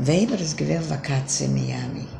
Weber ist gewählt Vakatze in Miami.